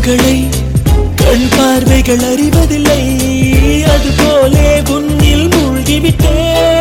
தீவுகளை கண் பார்வைகள் அறிவதில்லை. அதுபோலே உன்னில் மூழ்கிவிட்டேன்.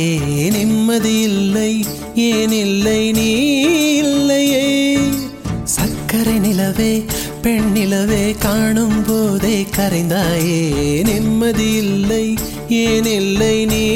ஏன் நிம்மதி இல்லை? ஏன் இல்லை? நீ இல்லையே. சக்கரை நிலவே பெண் நிலவே காணும் போதே கரைந்தாயே. நிம்மதி இல்லை ஏன் இல்லை? நீ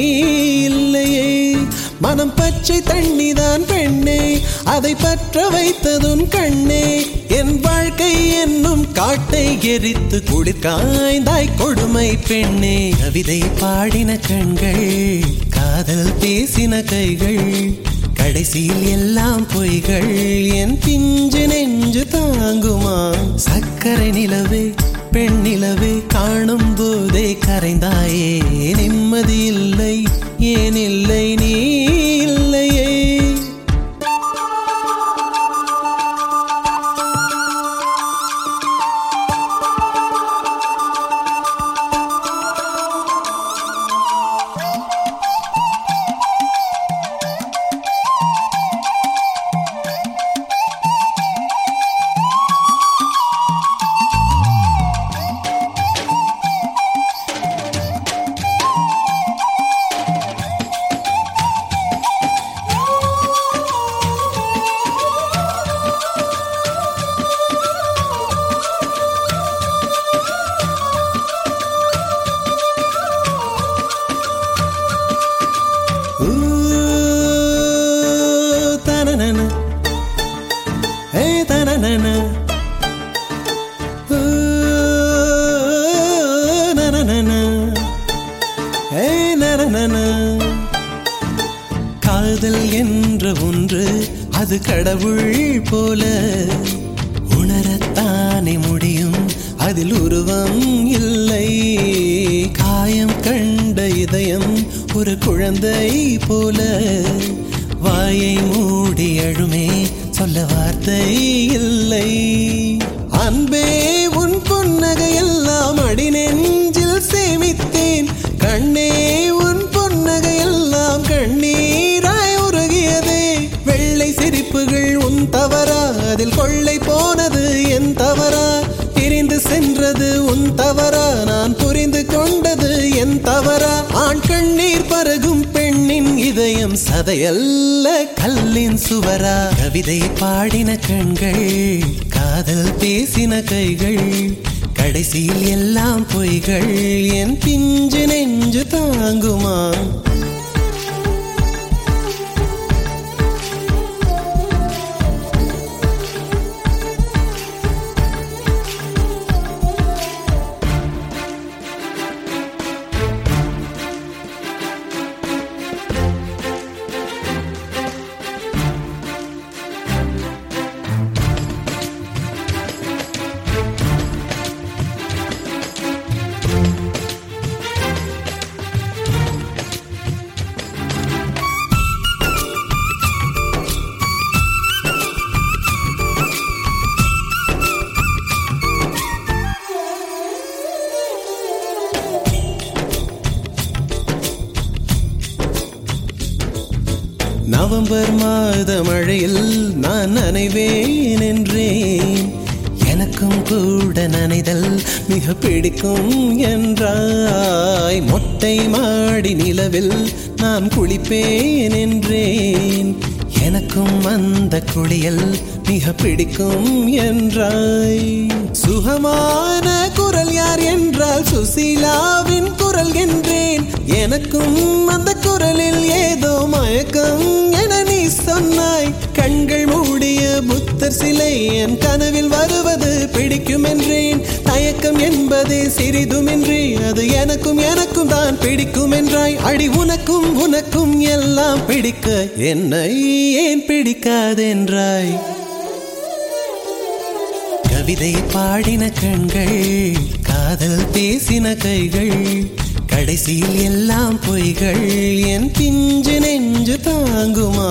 இல்லையே. மனம் பச்சை தண்ணிதான் பெண்ணே. அதை பற்ற வைத்ததுன் கண்ணே. என் வாழ்க்கை என்னும் காட்டை எரித்து குளிர்காய்ந்தாய் கொடுமை பெண்ணே. கவிதை பாடின கண்கள். காதல் பேசின கைகள் கடைசியில் எல்லாம் பொய்கள். என் பிஞ்சு நெஞ்சு தாங்குமா? சக்கரை நிலவே பெண் நிலவே காணும் போதே கரைந்தாயே. நிம்மதி இல்லை ஏன் இல்லை நீ? கண்ணீர் பருகும் பெண்ணின் இதயம் சதையல்ல கல்லின் சுவரா. கவிதை பாடின கண்கள் காதல் பேசின கைகள் கடைசியில் எல்லாம் பொய்கள் என் பிஞ்சு நெஞ்சு தாங்குமா? மிக பிடிக்கும் என்றாய். மொட்டை மாடி நிலவில் நான் குளிப்பேன் என்றேன். எனக்கும் அந்த குளியல் மிக பிடிக்கும் என்றாய். சுகமான குரல் யார் என்றால் சுசீலாவின் குரல் என்றேன். எனக்கும் அந்த குரலில் ஏதோ மயக்கம் என நீ சொன்னாய். கண்கள் மூடிய புத்தர் சிலை என் கனவில் வருவது பிடிக்கும் என்றேன். மயக்கம் என்பதே சிறிதுமின்றி அது எனக்கும் எனக்கும் தான் பிடிக்கும் என்றாய் அடி உனக்கும் உனக்கும் எல்லாம் பிடிக்க என்னை ஏன் பிடிக்காதென்றாய்? கவிதை பாடின கண்கள் காதல் பேசின கைகள் கடைசியில் எல்லாம் பொய்கள் என் பிஞ்சு நெஞ்சு தாங்குமா?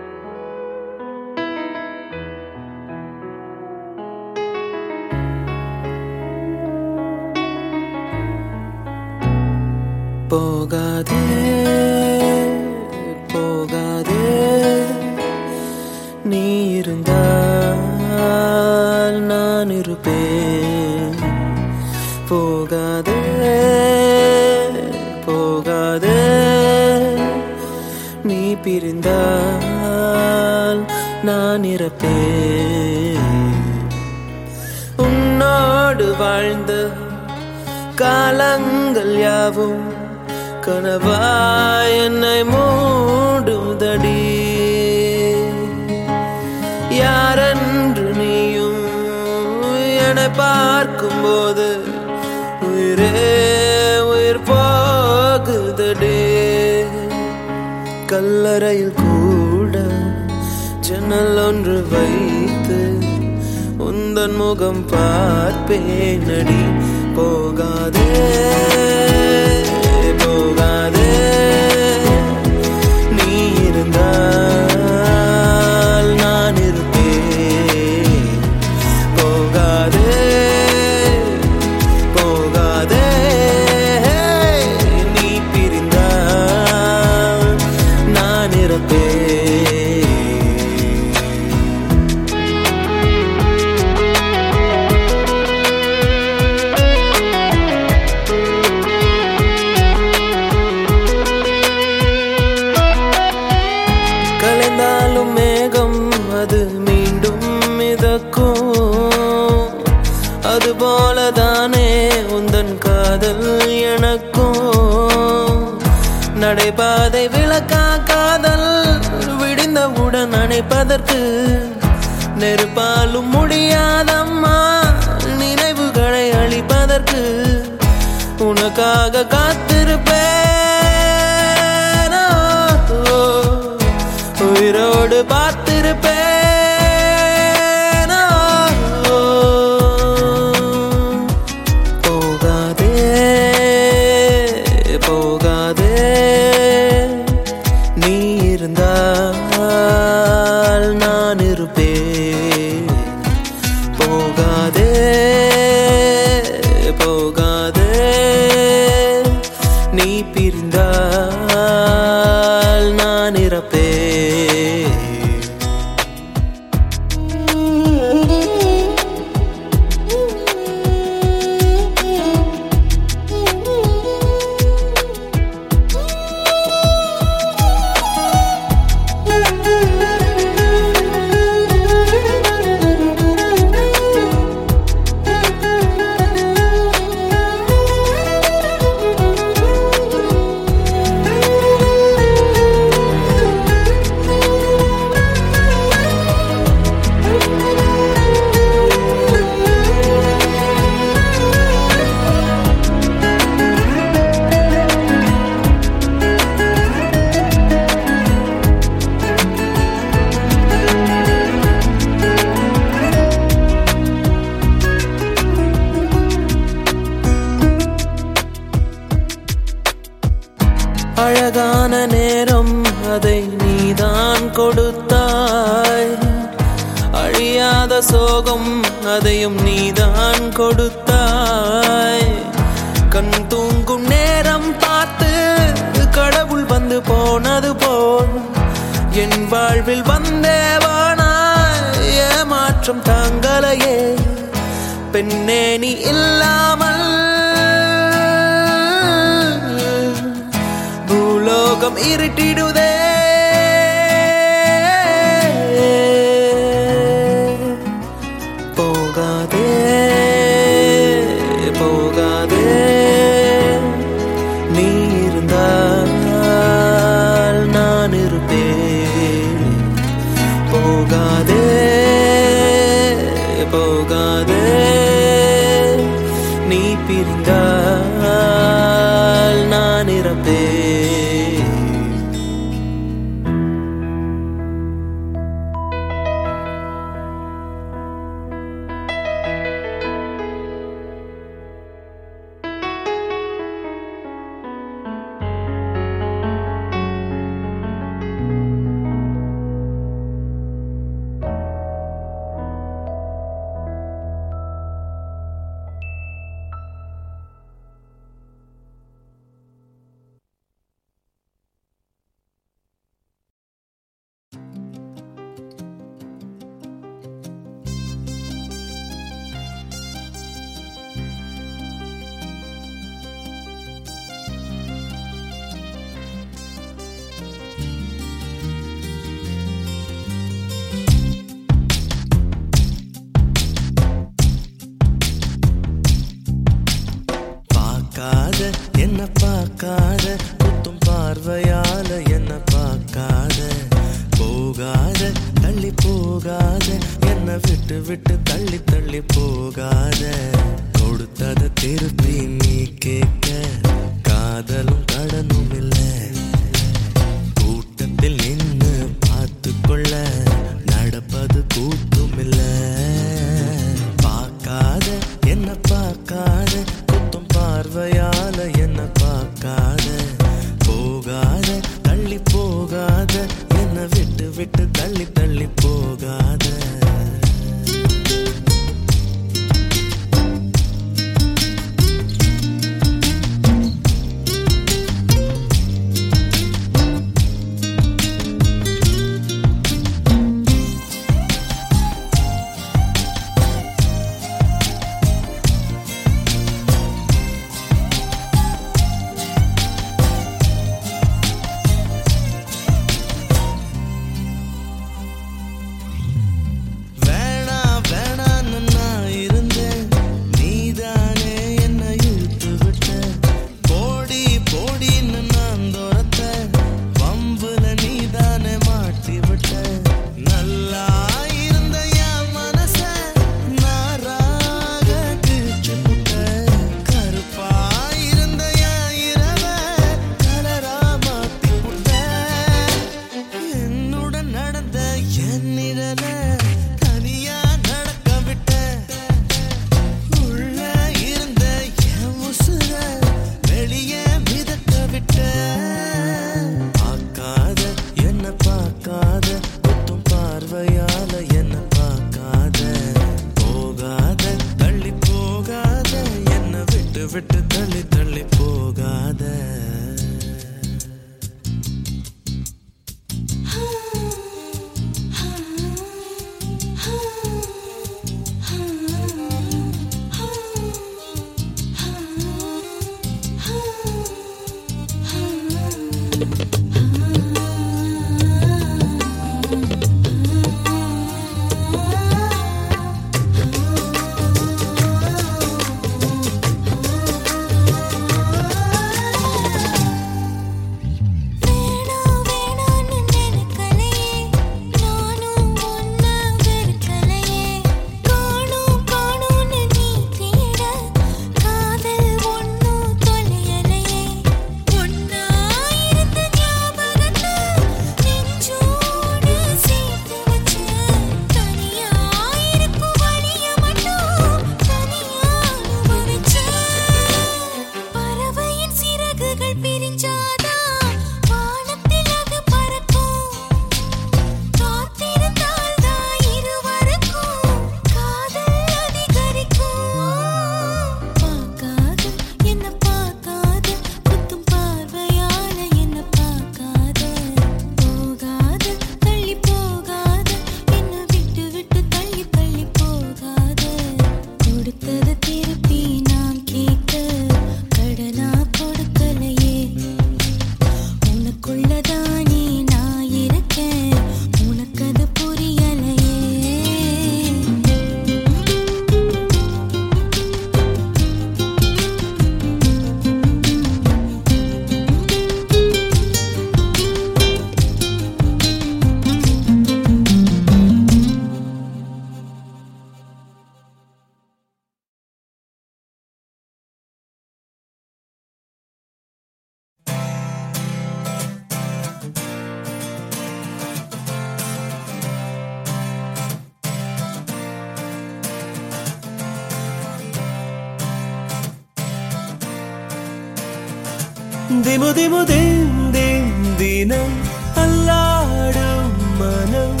திமு திமு தேம் தேம் தினம் அல்லாடும் மனம்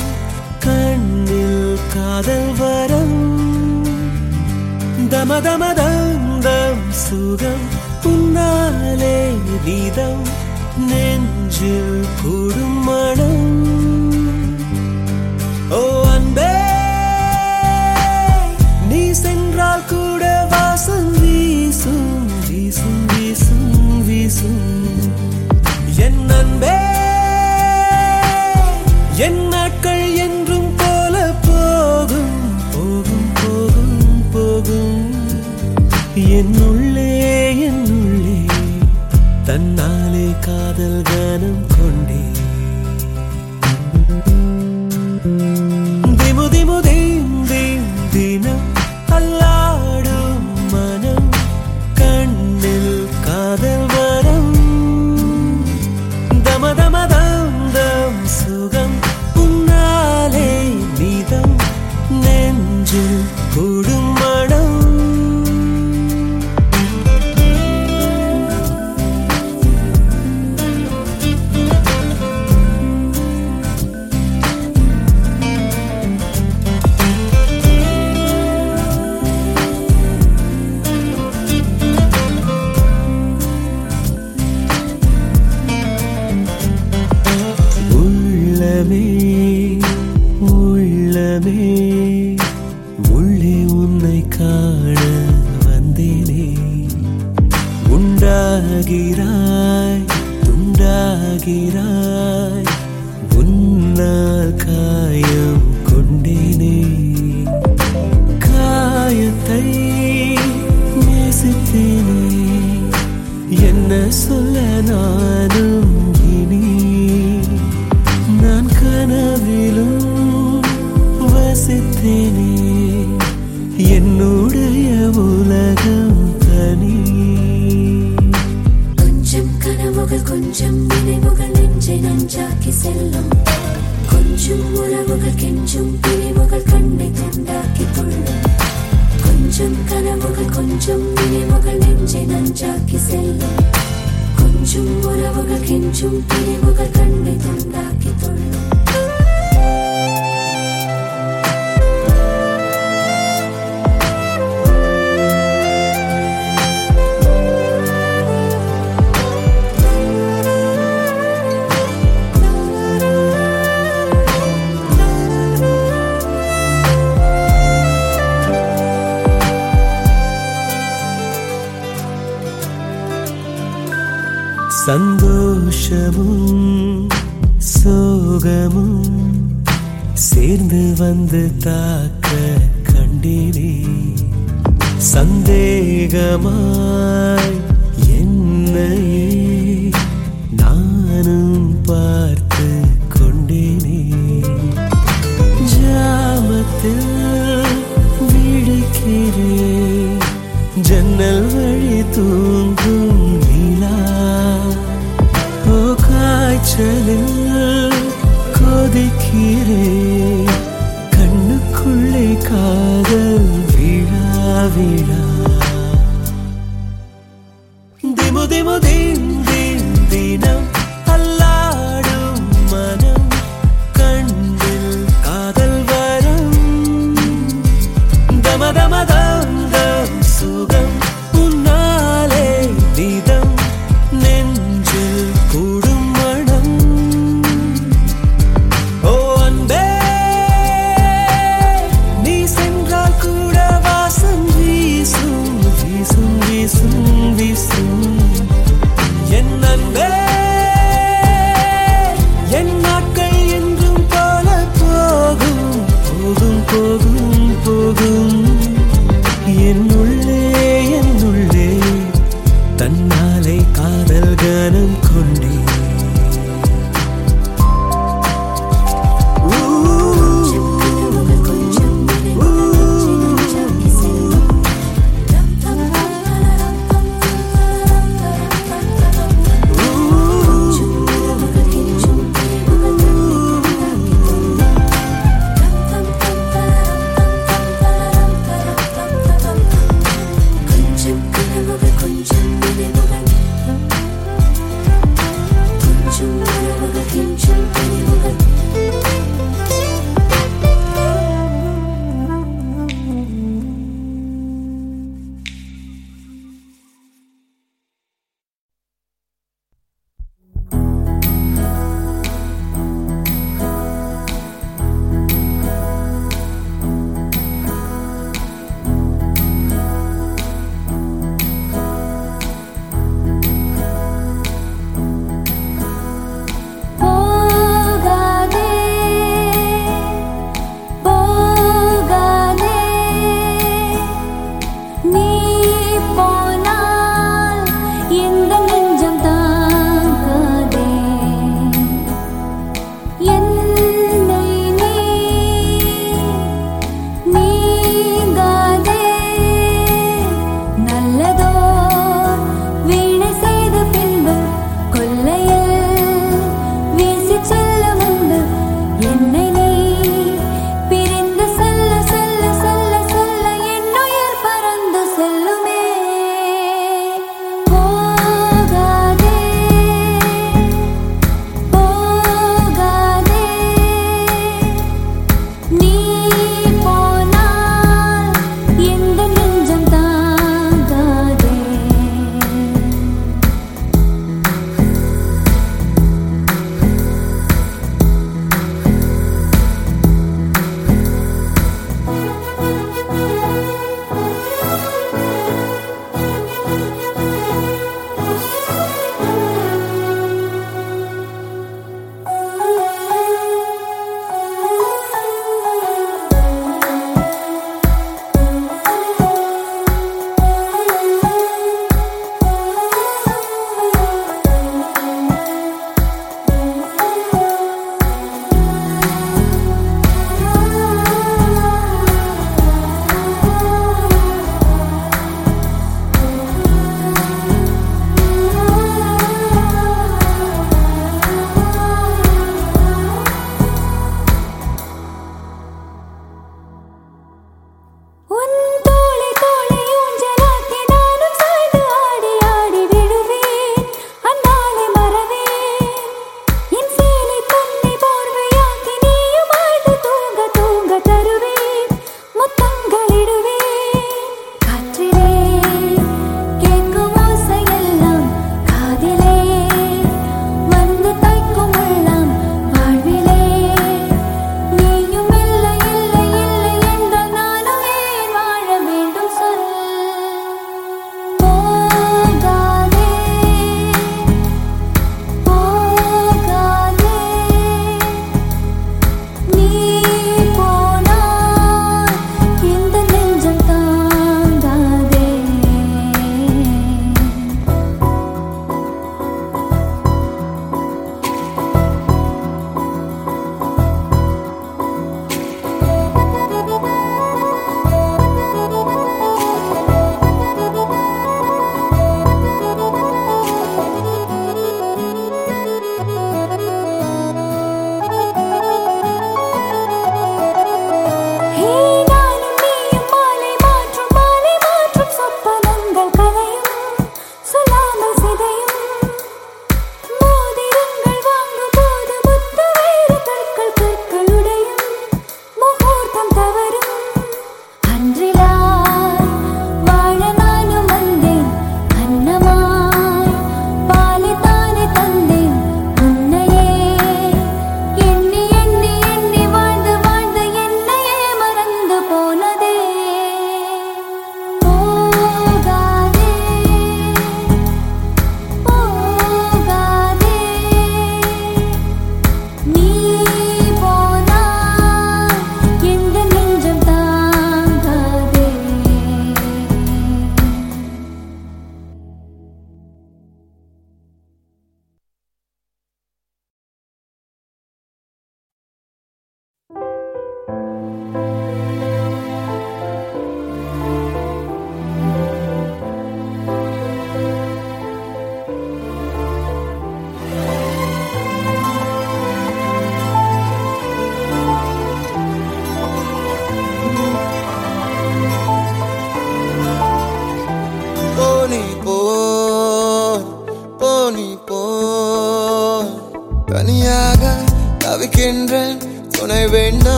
கண்ணில் காதல் வரம். தம தம தம் தம் சுகம் உன்னாலே விதம் நெஞ்சில் கூடும் மனம். ஓ காதல் கனம் கொஞ்சம் பிரிவுகள் கண்ணை துண்டாக்கி கொள்ளும் கொஞ்சம் கனவுகள் கொஞ்சம் நினைவுகள் நெஞ்சை நஞ்சாக்கி செல்லும் கொஞ்சம் உறவுகள் கெஞ்சும் பிரிவுகள் கண்ணை துண்டாக்கி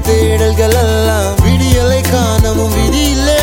தேடல்கள் எல்லாம் விடியலை காணவும் விதி இல்லை.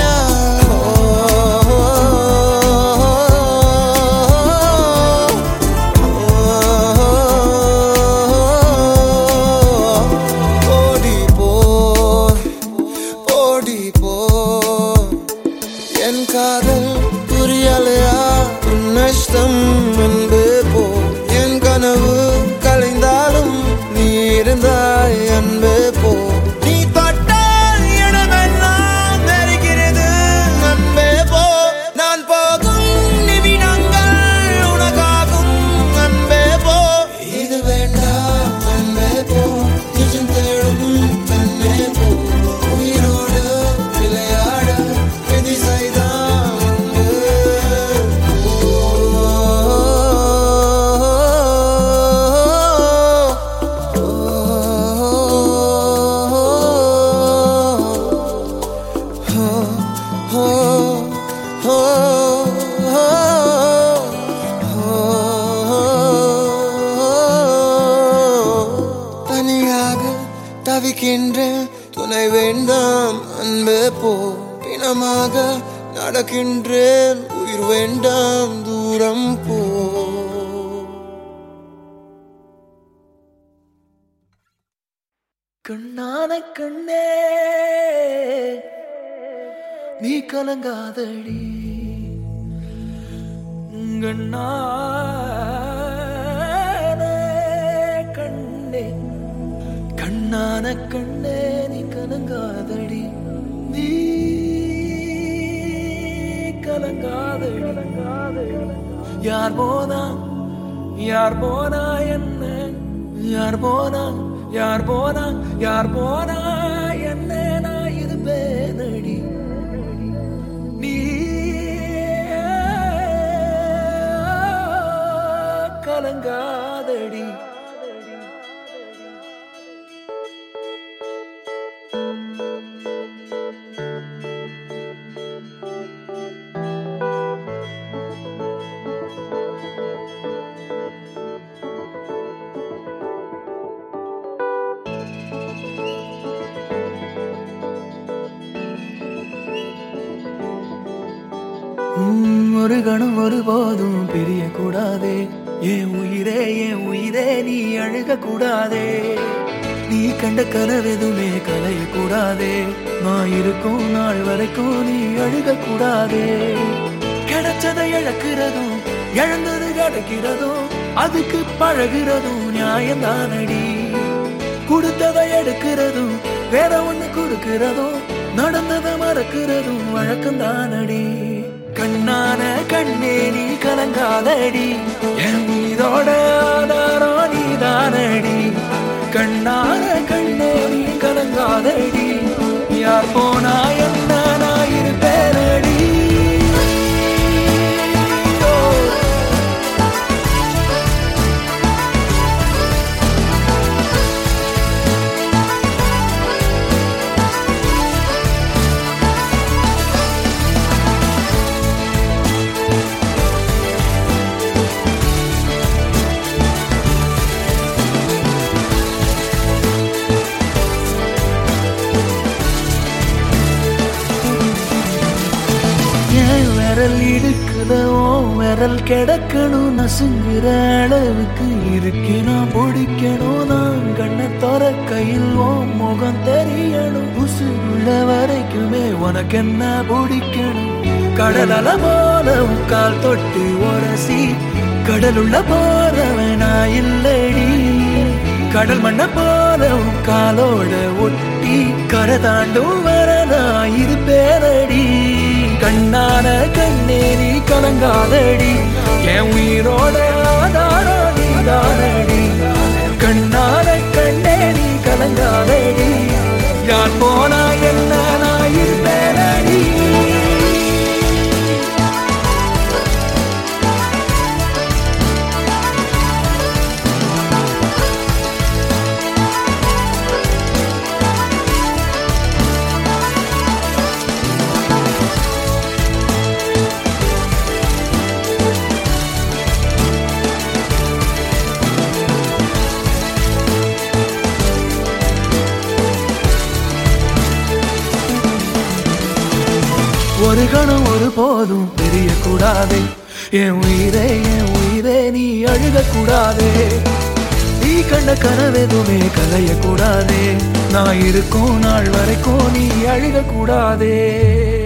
ஒரு கணம் ஒருபோதும் பிரிய கூடாதே என் உயிரே என் உயிரே நீ அழுக கூடாதே நீ கண்ட கனவெதுமே கலைய கூடாதே நான் இருக்கும் நாள் வரைக்கும் நீ அழுக கூடாதே கிடைச்சதை இழக்கிறதும் இழந்தது கிடைக்கிறதும் அதுக்கு பழகிறதும் நியாயம்தானடி கொடுத்ததை எடுக்கிறதும் வேற ஒண்ணு கொடுக்கிறதும் நடந்ததை மறக்கிறதும் வழக்கம் தானடி கண்ணான கண்ணே நீ கலங்காதடி. என் உயிரோட ஆதாரம் நீ தானடி கண்ணான கண்ணே நீ கலங்காதடி. யார் போனா என்ன விரல் இடுக்குதோ விரல் கிடக்கணும் நசுங்குற அளவுக்கு இருக்கு நான் பிடிக்கணும் நான் கண்ணை தர கையில் ஓ முகம் தெரியணும் உசுள்ள வரைக்குமே உனக்கு என்ன பிடிக்கணும்? கடல் அல போல கால் தொட்டு உரசி கடலுள்ள போறவன் நான் இல்லடி. கடல் மண்ண போல காலோட ஒட்டி கரை தாண்டும் வர நான் இருப்பேனடி. கண்ணான கண்ணே கலங்காதடி. என் உயிரோட ஆதாரம் நீ கண்ணான கண்ணே கலங்காதடி. யார் போனா என்ன ஒரு கணம் ஒரு போதும் தெரியக்கூடாதே என் உயிரே என் உயிரே நீ அழுகக்கூடாதே. நீ கண்ட கனவெதுமே கலையக்கூடாதே. நான் இருக்கும் நாள் வரைக்கும் நீ அழுகக்கூடாதே.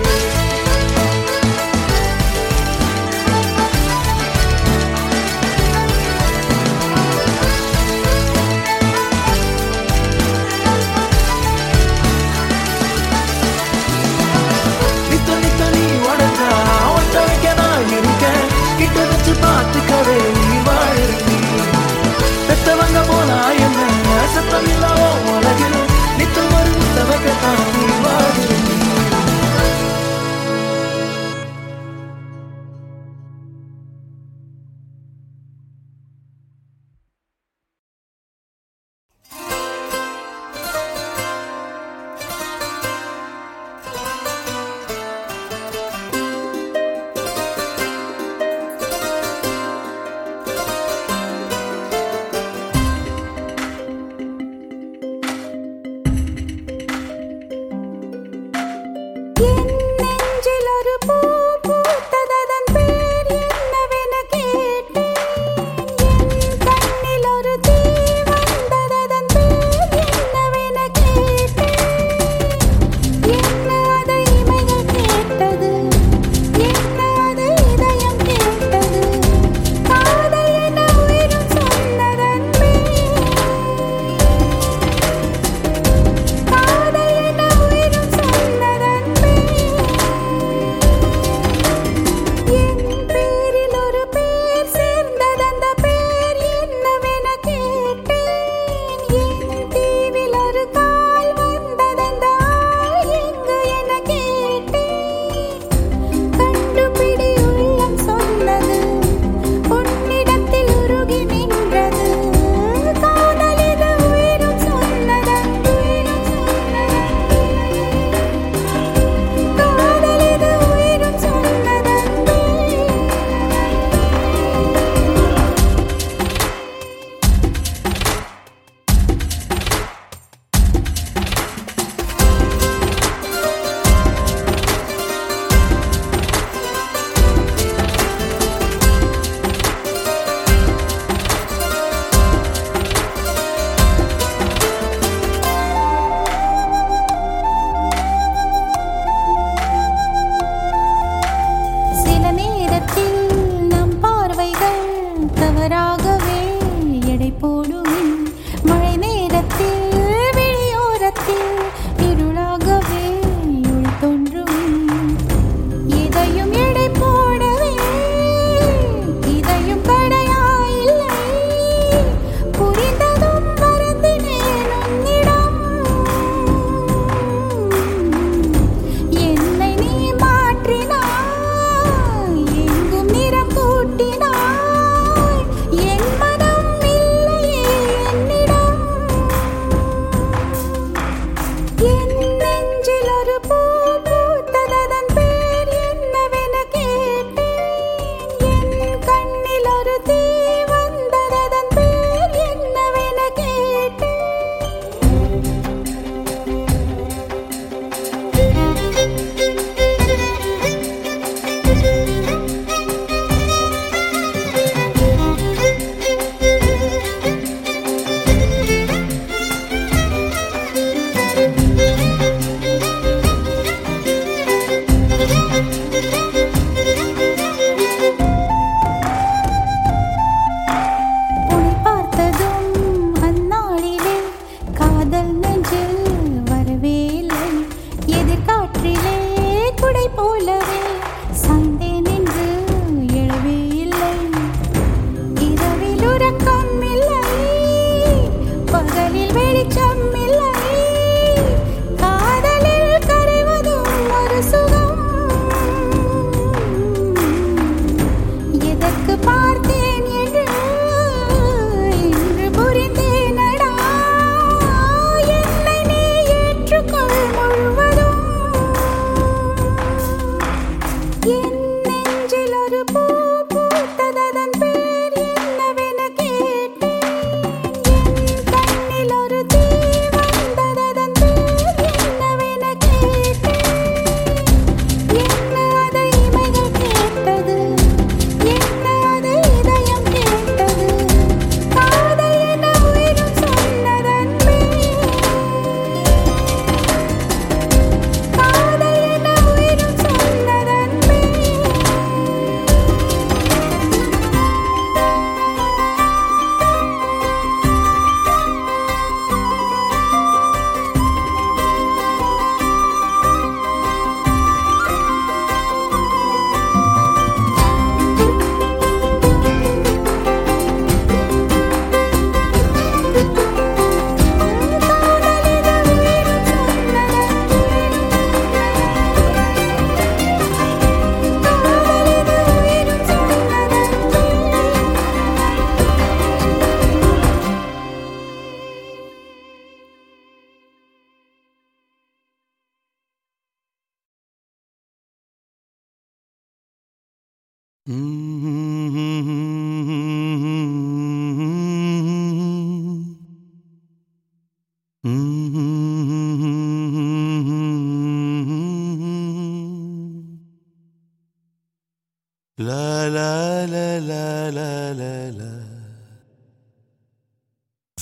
La la la la la la la.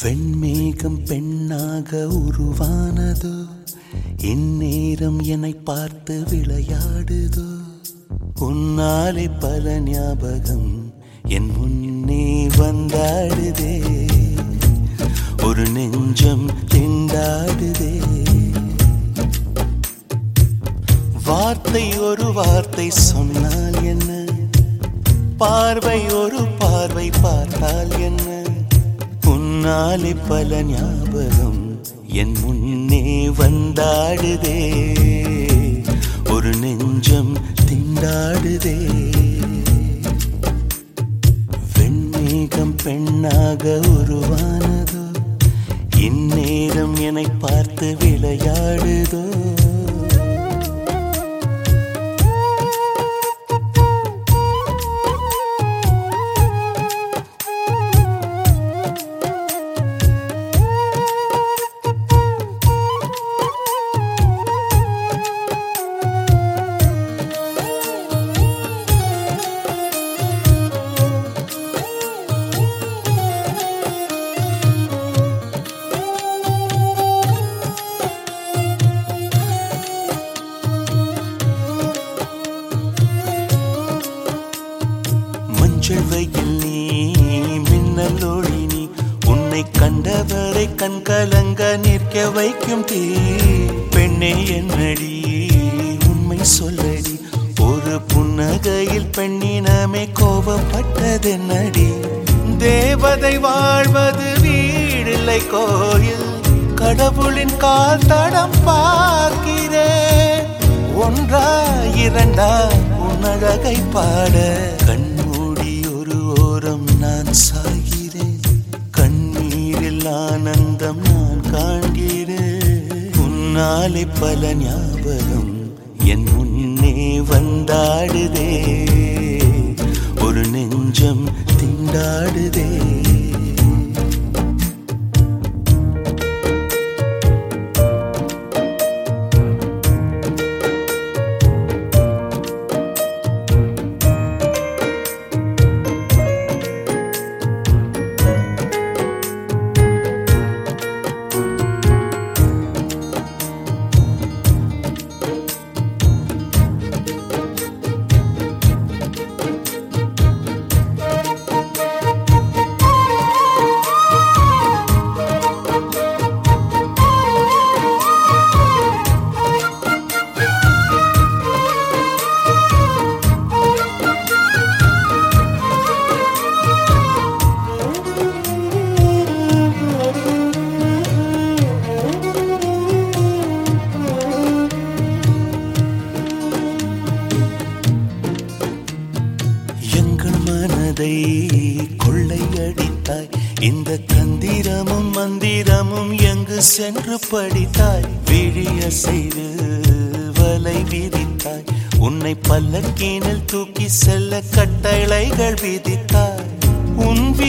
வெண்மேகம் பெண்ணாக உருவானதோ. இந்நேரம் என்னை பார்த்து விளையாடுதோ. உன்னாலே பல ஞாபகம் என் முன்னே வந்தாடுதே. ஒரு நெஞ்சம் திண்டாடுதே. வார்த்தை ஒரு வார்த்தை சொன்னால் என்ன? பார்வை ஒரு பார்வை பார்த்தால் என்ன? உன்னாலே பல ஞாபகம் என் முன்னே வந்தாடுதே. ஒரு நெஞ்சம் திண்டாடுதே. வெண்மேகம் பெண்ணாக உருவானதோ? இந்நேரம் என்னை பார்த்து விளையாடுதோ?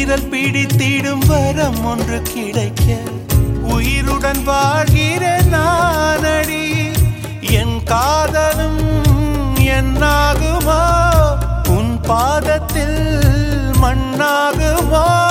விரல் பிடித்திடும் வரம் ஒன்று கிடைக்க. உயிருடன் வாழ்கிற நானடி. என் காதலும் என்னாகுமா? உன் பாதத்தில் மண்ணாகுமா?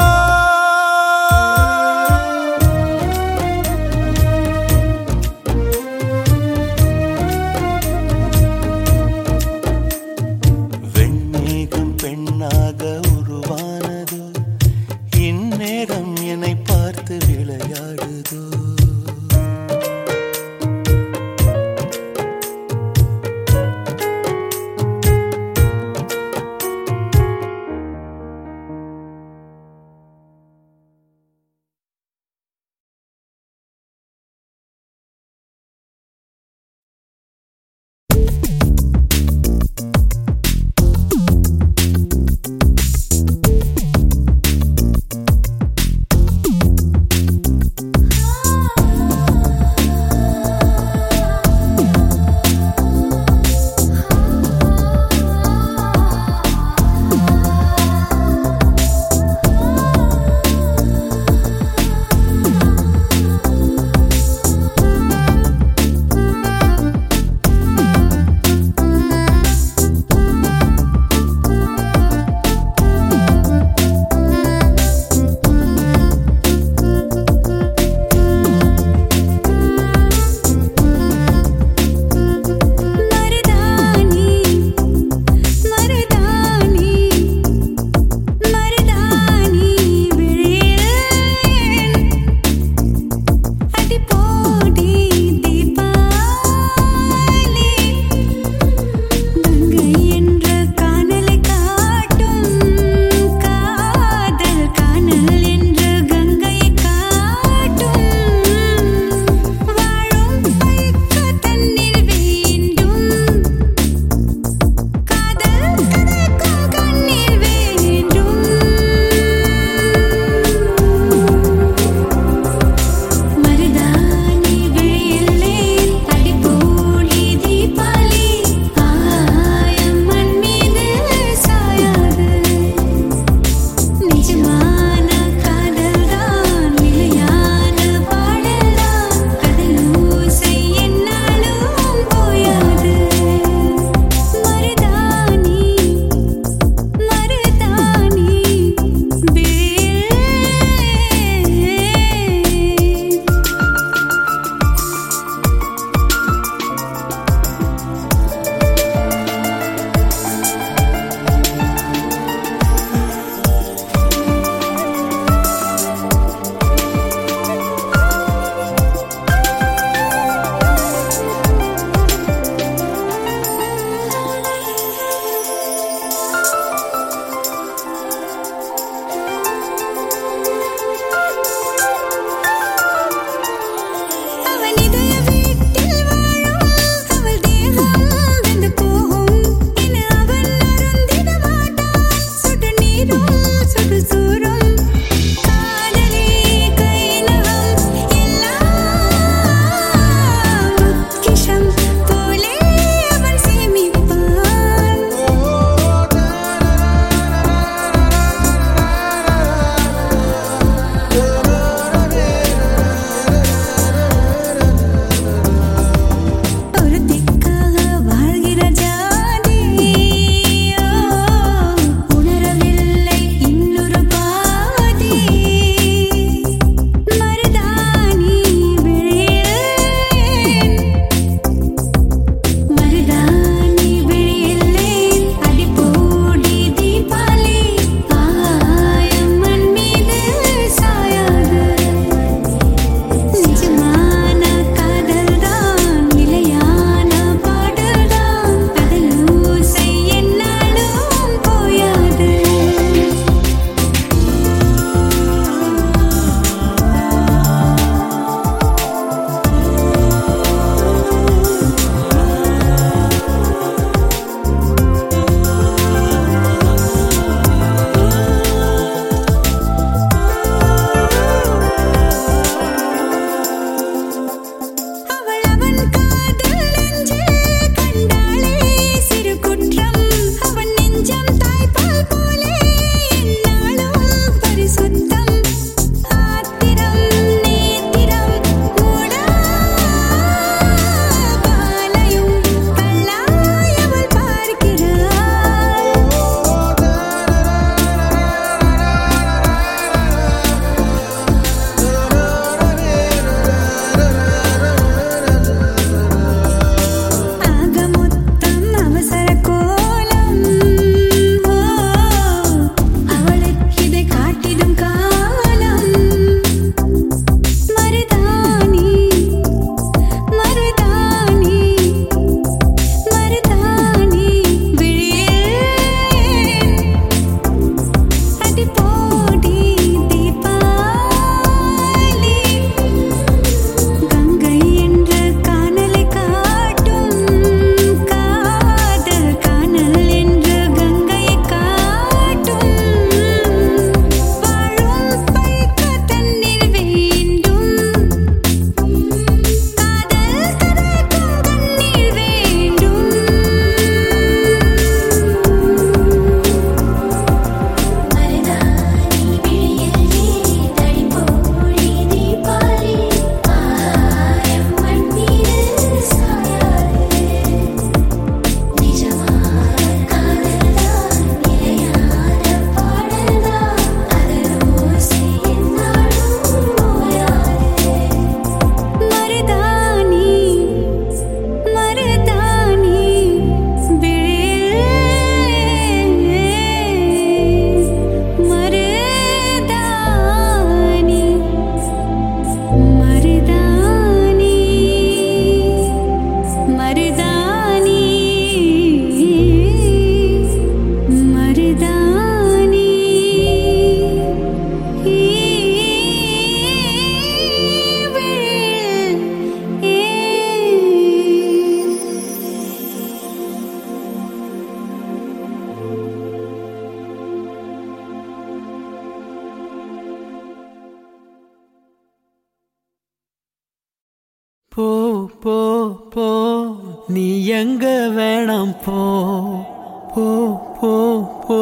போ போ போ.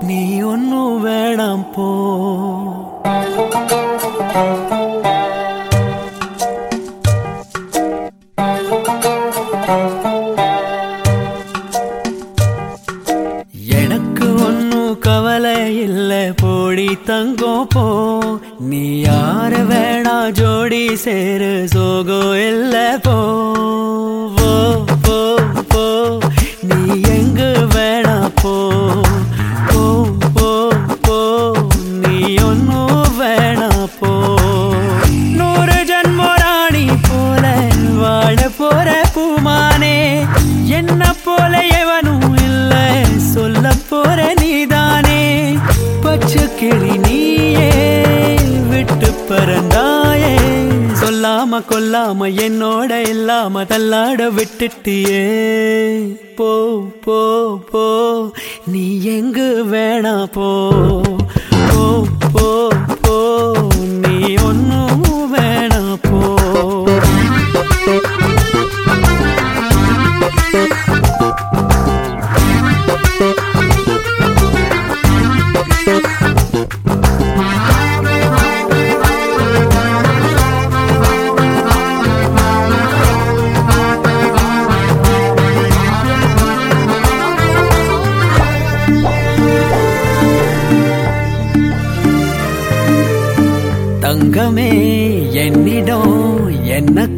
நீ ஒன்னும் வேணாம் போ. எனக்கு ஒன்னும் கவலை இல்லை போடி தங்கம் போ. நீ யாரு வேணா ஜோடி சேரு சோகோ இல்லை போ. கொல்லாம என்னோட இல்லாம தள்ளாட விட்டுட்டியே. போ போ போ நீ எங்கு வேணா போ. போ போ நீ ஒன்னும்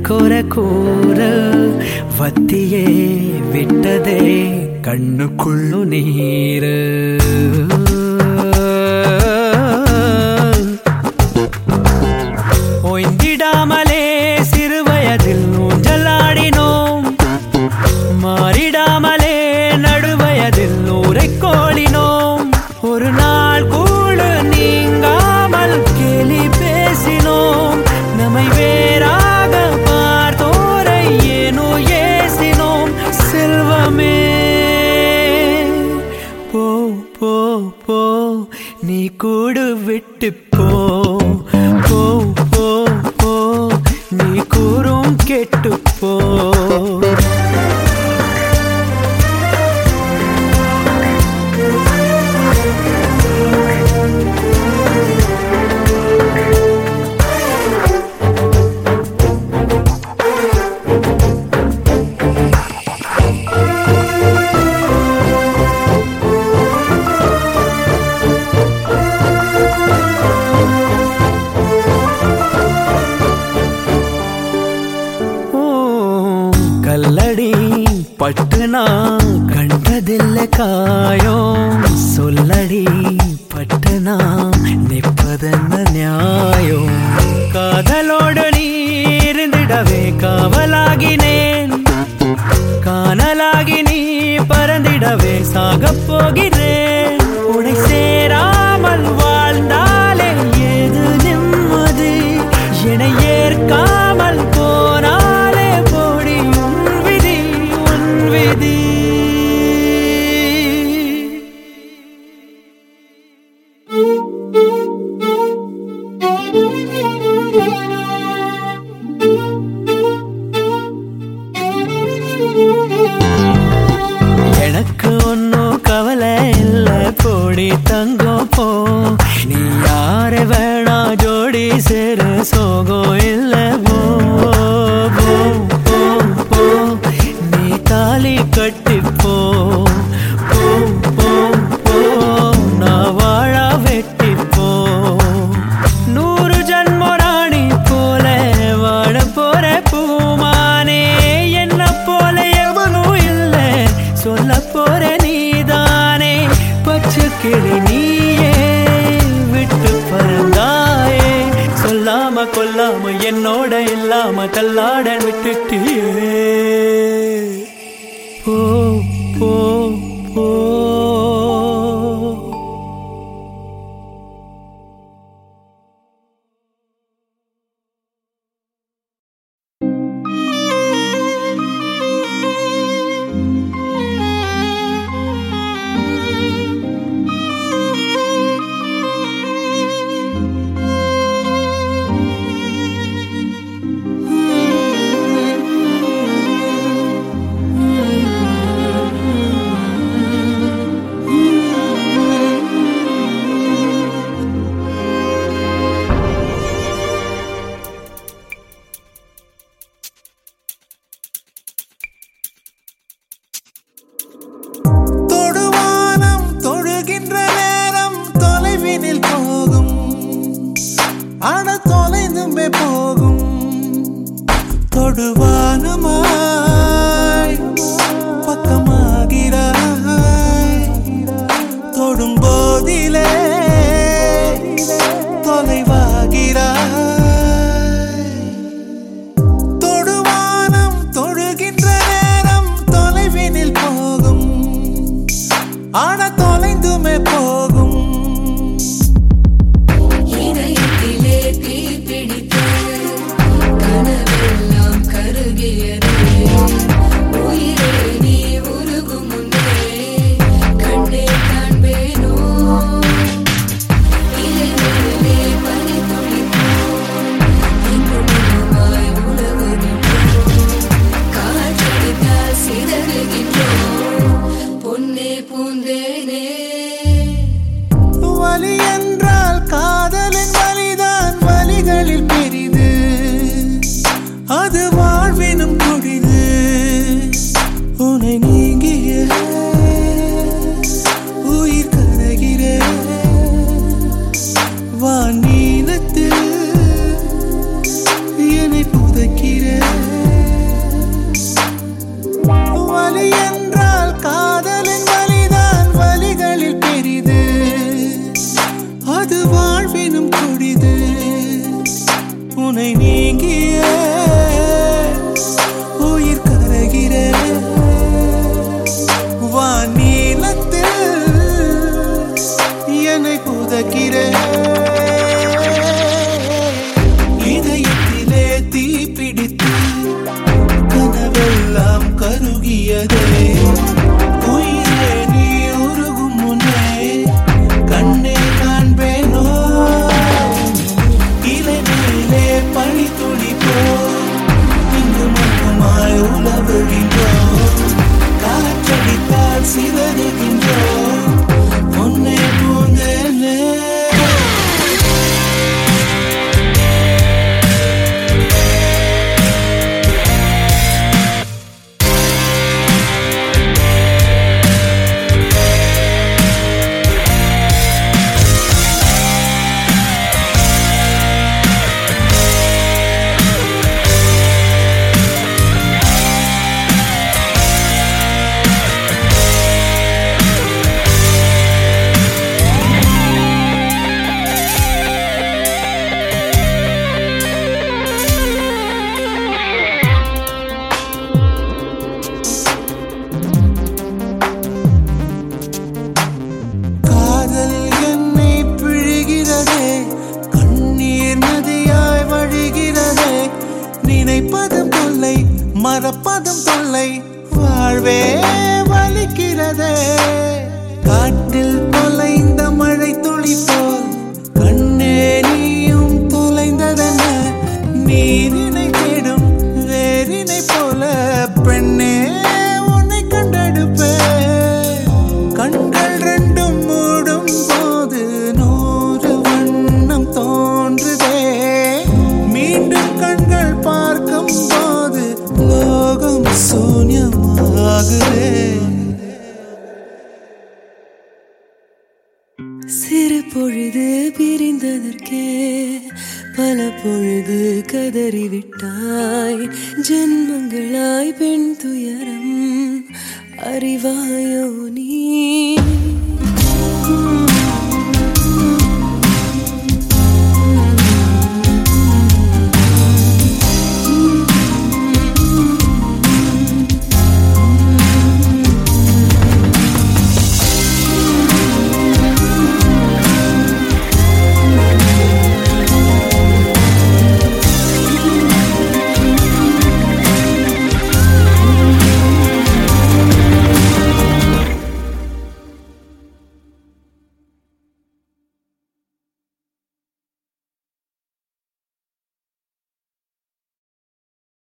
கொர கூற வத்தியே விட்டதே கண்ணுக்குள்ளு நீரு